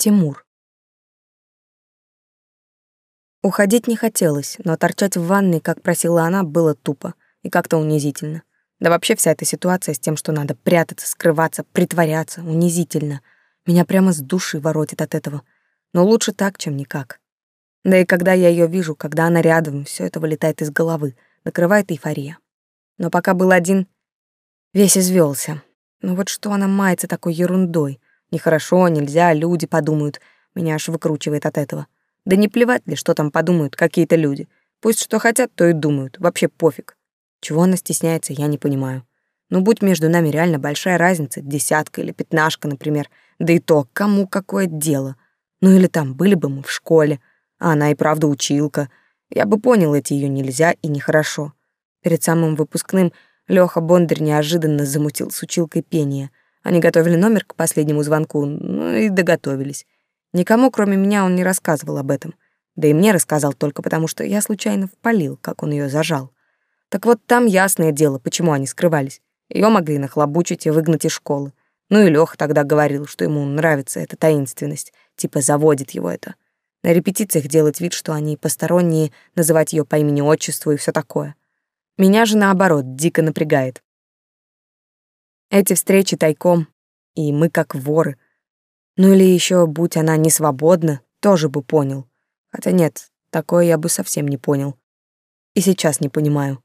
Тимур. Уходить не хотелось, но торчать в ванной, как просила она, было тупо и как-то унизительно. Да вообще вся эта ситуация с тем, что надо прятаться, скрываться, притворяться, унизительно. Меня прямо с души воротит от этого. Но лучше так, чем никак. Да и когда я ее вижу, когда она рядом, все это вылетает из головы, накрывает эйфория. Но пока был один, весь извелся. Ну вот что она мается такой ерундой? Нехорошо, нельзя, люди подумают. Меня аж выкручивает от этого. Да не плевать ли, что там подумают какие-то люди. Пусть что хотят, то и думают. Вообще пофиг. Чего она стесняется, я не понимаю. Ну, будь между нами реально большая разница, десятка или пятнашка, например, да и то, кому какое дело. Ну или там, были бы мы в школе, а она и правда училка. Я бы понял, эти ее нельзя и нехорошо. Перед самым выпускным Лёха Бондарь неожиданно замутил с училкой пение. Они готовили номер к последнему звонку, ну и доготовились. Никому, кроме меня, он не рассказывал об этом. Да и мне рассказал только потому, что я случайно впалил, как он ее зажал. Так вот там ясное дело, почему они скрывались. Ее могли нахлобучить и выгнать из школы. Ну и Лёха тогда говорил, что ему нравится эта таинственность, типа заводит его это. На репетициях делать вид, что они посторонние, называть ее по имени-отчеству и все такое. Меня же, наоборот, дико напрягает. Эти встречи тайком, и мы как воры. Ну или еще, будь она не свободна, тоже бы понял. Хотя нет, такое я бы совсем не понял. И сейчас не понимаю.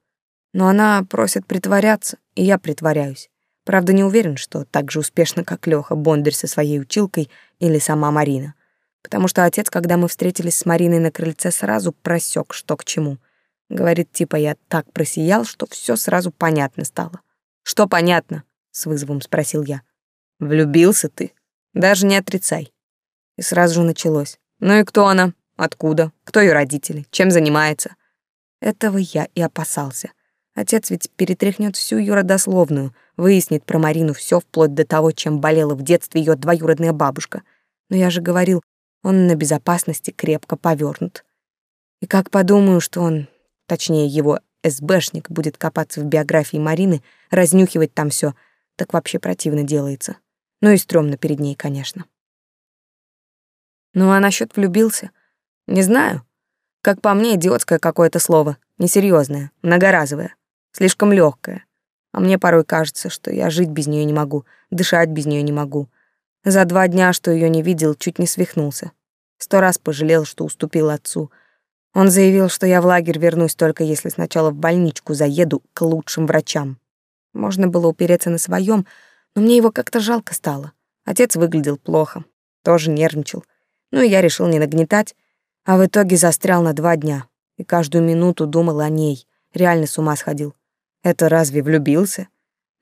Но она просит притворяться, и я притворяюсь. Правда, не уверен, что так же успешно, как Лёха Бондарь со своей училкой или сама Марина. Потому что отец, когда мы встретились с Мариной на крыльце, сразу просек, что к чему. Говорит, типа, я так просиял, что все сразу понятно стало. «Что понятно?» — с вызовом спросил я. «Влюбился ты? Даже не отрицай». И сразу же началось. «Ну и кто она? Откуда? Кто ее родители? Чем занимается?» Этого я и опасался. Отец ведь перетряхнет всю ее родословную, выяснит про Марину все вплоть до того, чем болела в детстве ее двоюродная бабушка. Но я же говорил, он на безопасности крепко повернут. И как подумаю, что он, точнее его СБшник, будет копаться в биографии Марины, разнюхивать там все, так вообще противно делается. Ну и стрёмно перед ней, конечно. Ну а насчет влюбился? Не знаю. Как по мне, идиотское какое-то слово, несерьезное, многоразовое слишком легкая. А мне порой кажется, что я жить без нее не могу, дышать без нее не могу. За два дня, что ее не видел, чуть не свихнулся. Сто раз пожалел, что уступил отцу. Он заявил, что я в лагерь вернусь только если сначала в больничку заеду к лучшим врачам. Можно было упереться на своем, но мне его как-то жалко стало. Отец выглядел плохо, тоже нервничал. Ну и я решил не нагнетать, а в итоге застрял на два дня и каждую минуту думал о ней, реально с ума сходил. Это разве влюбился?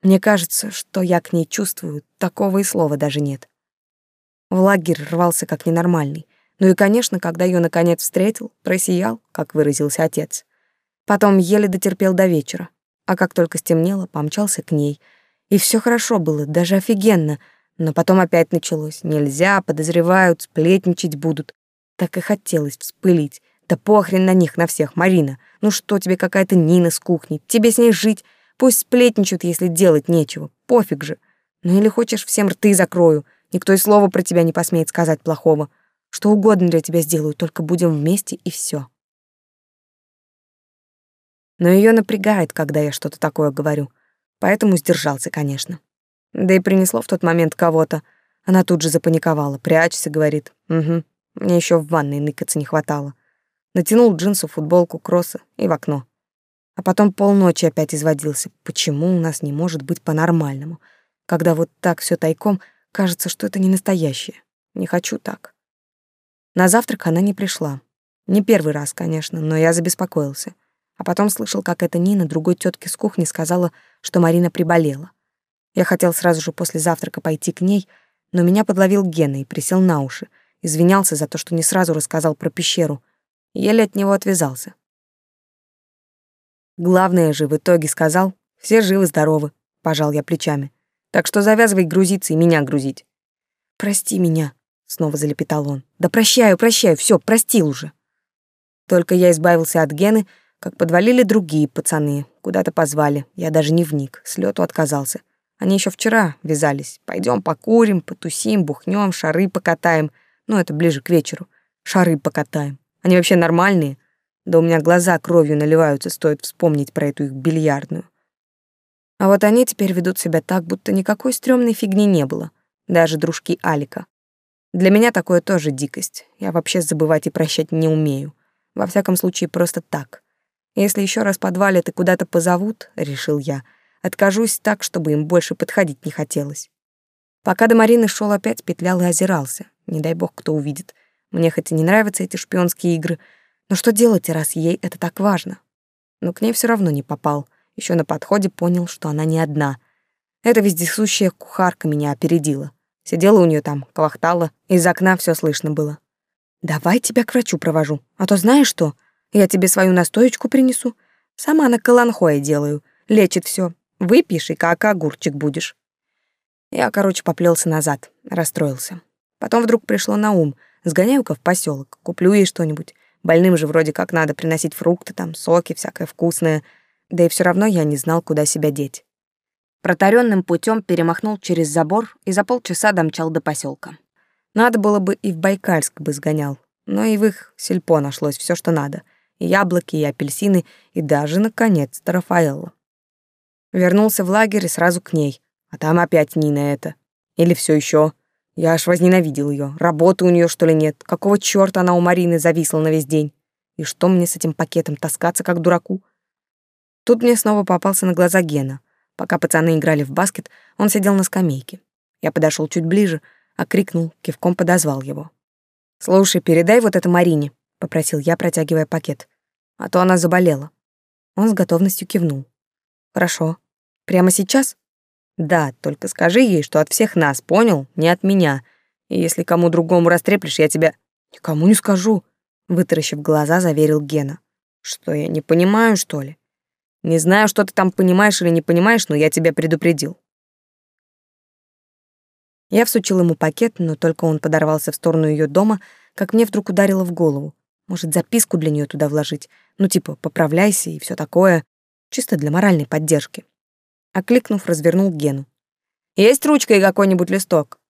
Мне кажется, что я к ней чувствую, такого и слова даже нет. В лагерь рвался как ненормальный. Ну и, конечно, когда ее наконец встретил, просиял, как выразился отец. Потом еле дотерпел до вечера, а как только стемнело, помчался к ней. И все хорошо было, даже офигенно, но потом опять началось. Нельзя, подозревают, сплетничать будут. Так и хотелось вспылить. Да похрен на них, на всех, Марина. Ну что тебе какая-то Нина с кухни? Тебе с ней жить. Пусть сплетничают, если делать нечего. Пофиг же. Ну или хочешь, всем рты закрою. Никто и слова про тебя не посмеет сказать плохого. Что угодно для тебя сделаю, только будем вместе и все. Но ее напрягает, когда я что-то такое говорю. Поэтому сдержался, конечно. Да и принесло в тот момент кого-то. Она тут же запаниковала. «Прячься», — говорит. «Угу. Мне еще в ванной ныкаться не хватало» натянул джинсы, футболку, кроссы и в окно. А потом полночи опять изводился. Почему у нас не может быть по-нормальному? Когда вот так все тайком, кажется, что это не настоящее. Не хочу так. На завтрак она не пришла. Не первый раз, конечно, но я забеспокоился. А потом слышал, как эта Нина другой тетке с кухни сказала, что Марина приболела. Я хотел сразу же после завтрака пойти к ней, но меня подловил Гена и присел на уши, извинялся за то, что не сразу рассказал про пещеру — еле от него отвязался. Главное же в итоге сказал, все живы-здоровы, пожал я плечами. Так что завязывай грузиться и меня грузить. Прости меня, снова залепетал он. Да прощаю, прощаю, все, простил уже. Только я избавился от Гены, как подвалили другие пацаны, куда-то позвали. Я даже не вник, с лету отказался. Они еще вчера вязались. Пойдем покурим, потусим, бухнем, шары покатаем. Ну, это ближе к вечеру. Шары покатаем. Они вообще нормальные. Да у меня глаза кровью наливаются, стоит вспомнить про эту их бильярдную. А вот они теперь ведут себя так, будто никакой стрёмной фигни не было. Даже дружки Алика. Для меня такое тоже дикость. Я вообще забывать и прощать не умею. Во всяком случае, просто так. Если еще раз подвалят и куда-то позовут, решил я, откажусь так, чтобы им больше подходить не хотелось. Пока до Марины шел опять, петлял и озирался. Не дай бог, кто увидит. Мне хоть и не нравятся эти шпионские игры, но что делать, раз ей это так важно? Но к ней все равно не попал. Еще на подходе понял, что она не одна. Эта вездесущая кухарка меня опередила. Сидела у нее там, квахтала, из окна все слышно было. «Давай тебя к врачу провожу, а то знаешь что? Я тебе свою настоечку принесу. Сама на каланхое делаю. Лечит все. Выпьешь и как огурчик будешь». Я, короче, поплелся назад, расстроился. Потом вдруг пришло на ум. Сгоняю-ка в поселок, куплю ей что-нибудь. Больным же вроде как надо приносить фрукты, там, соки, всякое вкусное. Да и все равно я не знал, куда себя деть. Протаренным путем перемахнул через забор и за полчаса домчал до поселка. Надо было бы и в Байкальск бы сгонял, но и в их сельпо нашлось все, что надо. И яблоки, и апельсины, и даже, наконец, Рафаэлла. Вернулся в лагерь и сразу к ней, а там опять Нина это. Или все еще. Я аж возненавидел ее. Работы у нее что ли нет? Какого чёрта она у Марины зависла на весь день? И что мне с этим пакетом таскаться, как дураку? Тут мне снова попался на глаза Гена. Пока пацаны играли в баскет, он сидел на скамейке. Я подошел чуть ближе, окрикнул, кивком подозвал его. «Слушай, передай вот это Марине», — попросил я, протягивая пакет. «А то она заболела». Он с готовностью кивнул. «Хорошо. Прямо сейчас?» Да, только скажи ей, что от всех нас, понял? Не от меня. И если кому другому растреплешь, я тебя... Никому не скажу, вытаращив глаза, заверил Гена. Что, я не понимаю, что ли? Не знаю, что ты там понимаешь или не понимаешь, но я тебя предупредил. Я всучил ему пакет, но только он подорвался в сторону ее дома, как мне вдруг ударило в голову. Может, записку для нее туда вложить? Ну, типа, поправляйся и все такое. Чисто для моральной поддержки. Окликнув, развернул Гену. «Есть ручка и какой-нибудь листок?»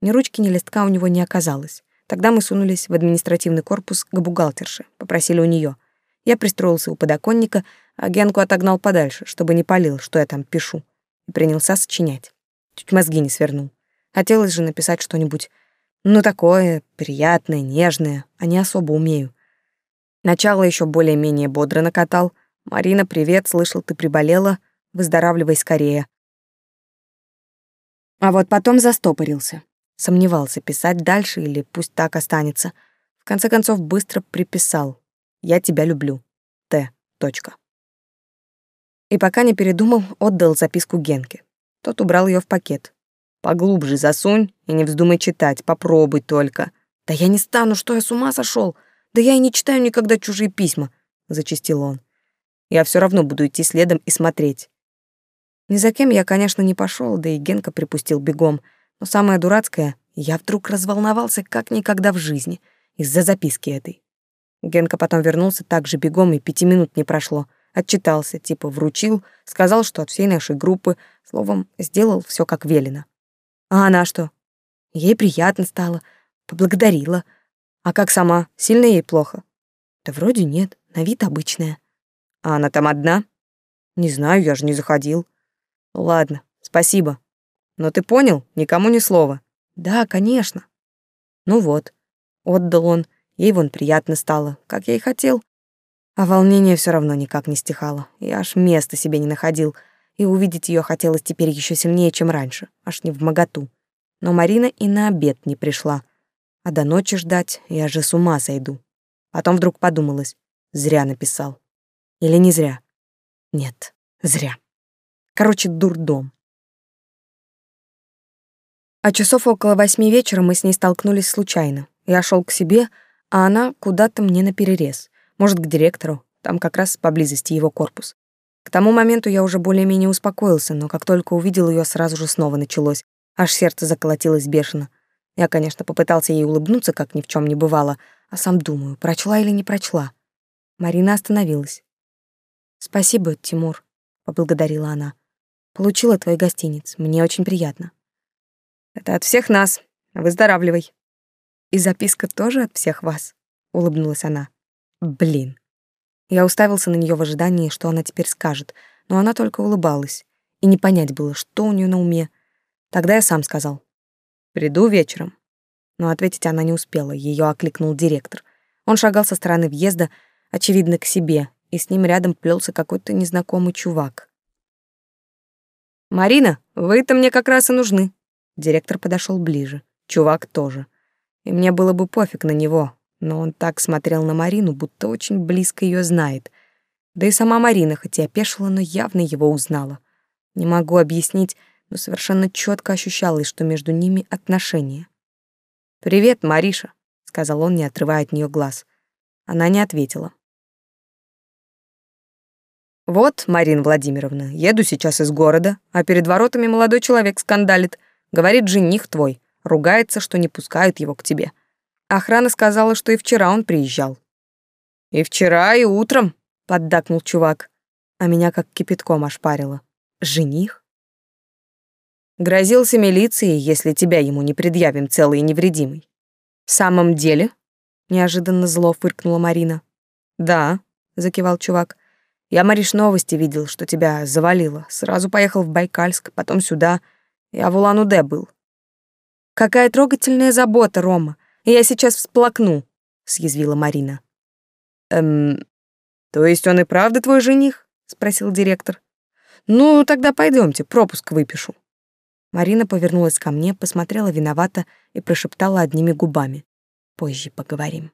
Ни ручки, ни листка у него не оказалось. Тогда мы сунулись в административный корпус к бухгалтерше, попросили у нее. Я пристроился у подоконника, а Генку отогнал подальше, чтобы не палил, что я там пишу, и принялся сочинять. Чуть мозги не свернул. Хотелось же написать что-нибудь, ну, такое, приятное, нежное, а не особо умею. Начало еще более-менее бодро накатал. «Марина, привет, слышал, ты приболела выздоравливай скорее. А вот потом застопорился. Сомневался, писать дальше или пусть так останется. В конце концов, быстро приписал. «Я тебя люблю. Т. Точка». И пока не передумал, отдал записку Генке. Тот убрал ее в пакет. «Поглубже засунь и не вздумай читать, попробуй только». «Да я не стану, что я с ума сошел? Да я и не читаю никогда чужие письма», — зачастил он. «Я все равно буду идти следом и смотреть. Ни за кем я, конечно, не пошел, да и Генка припустил бегом. Но самое дурацкое, я вдруг разволновался как никогда в жизни из-за записки этой. Генка потом вернулся так же бегом, и пяти минут не прошло. Отчитался, типа вручил, сказал, что от всей нашей группы, словом, сделал все как велено. А она что? Ей приятно стало, поблагодарила. А как сама? Сильно ей плохо? Да вроде нет, на вид обычная. А она там одна? Не знаю, я же не заходил. Ладно, спасибо. Но ты понял? Никому ни слова. Да, конечно. Ну вот. Отдал он. Ей вон приятно стало, как я и хотел. А волнение все равно никак не стихало. Я аж места себе не находил. И увидеть ее хотелось теперь еще сильнее, чем раньше. Аж не в моготу. Но Марина и на обед не пришла. А до ночи ждать я же с ума сойду. Потом вдруг подумалось. Зря написал. Или не зря? Нет, зря. Короче, дурдом. А часов около восьми вечера мы с ней столкнулись случайно. Я шел к себе, а она куда-то мне наперерез. Может, к директору, там как раз поблизости его корпус. К тому моменту я уже более-менее успокоился, но как только увидел ее, сразу же снова началось. Аж сердце заколотилось бешено. Я, конечно, попытался ей улыбнуться, как ни в чем не бывало, а сам думаю, прочла или не прочла. Марина остановилась. «Спасибо, Тимур», — поблагодарила она. Получила твой гостиниц. Мне очень приятно. Это от всех нас. Выздоравливай. И записка тоже от всех вас, улыбнулась она. Блин. Я уставился на нее в ожидании, что она теперь скажет, но она только улыбалась, и не понять было, что у нее на уме. Тогда я сам сказал: "Приду вечером". Но ответить она не успела, ее окликнул директор. Он шагал со стороны въезда, очевидно, к себе, и с ним рядом плелся какой-то незнакомый чувак. «Марина, вы-то мне как раз и нужны». Директор подошел ближе, чувак тоже. И мне было бы пофиг на него, но он так смотрел на Марину, будто очень близко ее знает. Да и сама Марина, хоть и опешила, но явно его узнала. Не могу объяснить, но совершенно четко ощущалось, что между ними отношения. «Привет, Мариша», — сказал он, не отрывая от нее глаз. Она не ответила. «Вот, Марина Владимировна, еду сейчас из города, а перед воротами молодой человек скандалит. Говорит, жених твой. Ругается, что не пускают его к тебе. Охрана сказала, что и вчера он приезжал». «И вчера, и утром», — поддакнул чувак. А меня как кипятком ошпарило. «Жених?» Грозился милицией, если тебя ему не предъявим целый и невредимый. В самом деле? Неожиданно зло фыркнула Марина. Да, закивал чувак. Я, Мариш, новости видел, что тебя завалило. Сразу поехал в Байкальск, потом сюда. Я в Улан-Удэ был. Какая трогательная забота, Рома. Я сейчас всплакну, съязвила Марина. Эм, то есть он и правда твой жених? спросил директор. Ну, тогда пойдемте, пропуск выпишу. Марина повернулась ко мне, посмотрела виновато и прошептала одними губами. «Позже поговорим».